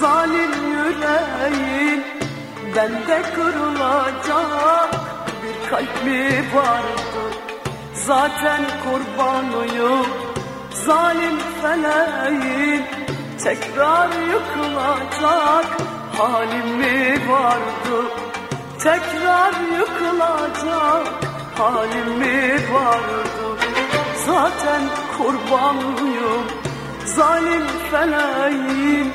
zalim yüreğin Bende kırılacak. Bir kalp mi vardı. Zaten kurbanıyım. Zalim feleğin Tekrar yıkılacak. Halim mi vardı? Tekrar yıkılacak. Halim mi vardı? Zaten kurbanıyım zalim feleğin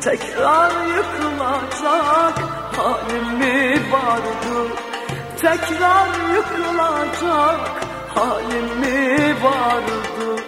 Tekrar yıkılacak halim mi vardı? Tekrar yıkılacak halim mi vardı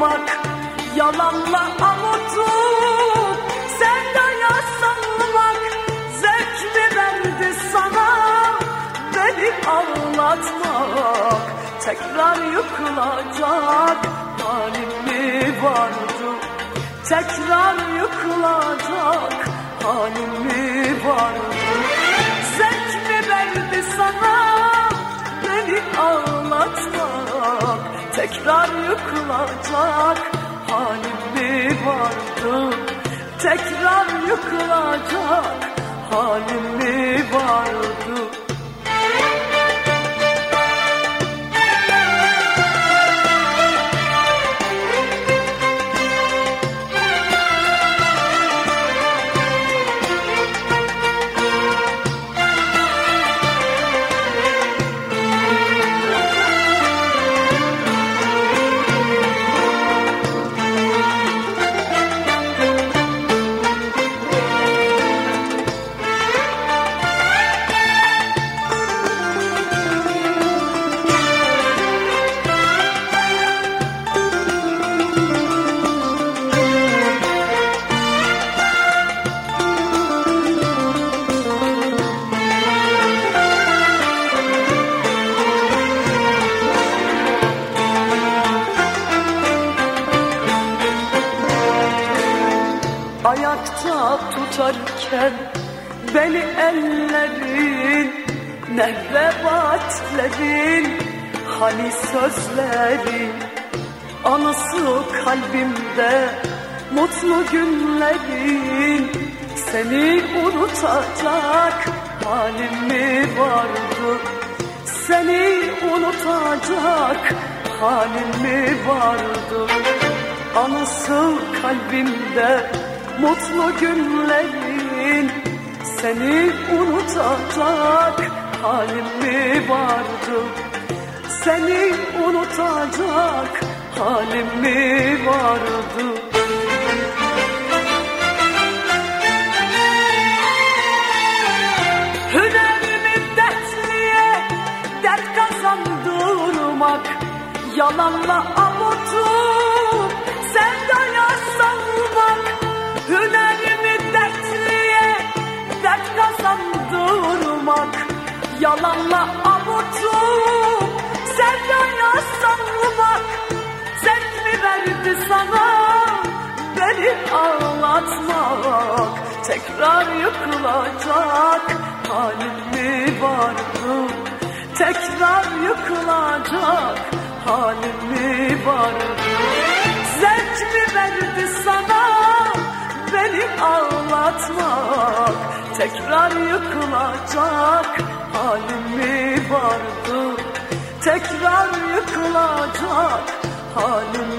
kazandırmak Yalanla avutup sevdaya salmak Zevk mi verdi sana. Beni ağlatmak Tekrar yıkılacak halim mi vardı? Tekrar yıkılacak halim mi vardı yıkılacak halim mi vardı? Tekrar yıkılacak halim mi vardı tutarken beni ellerin Nehre batlerin hani sözlerin Anısı kalbimde mutlu günlerin Seni unutacak halim mi vardı? Seni unutacak halim mi vardı? Anısı kalbimde mutlu günlerin Seni unutacak halim mi vardı? Seni unutacak halim mi vardı? Hünerimi dertliye dert kazandırmak Yalanla Tekrar yıkılacak. Halim mi vardı Tekrar yıkılacak. Halim mi vardı Zevk mi verdi sana? Beni ağlatmak. Tekrar yıkılacak. Halim mi vardı Tekrar yıkılacak. Halim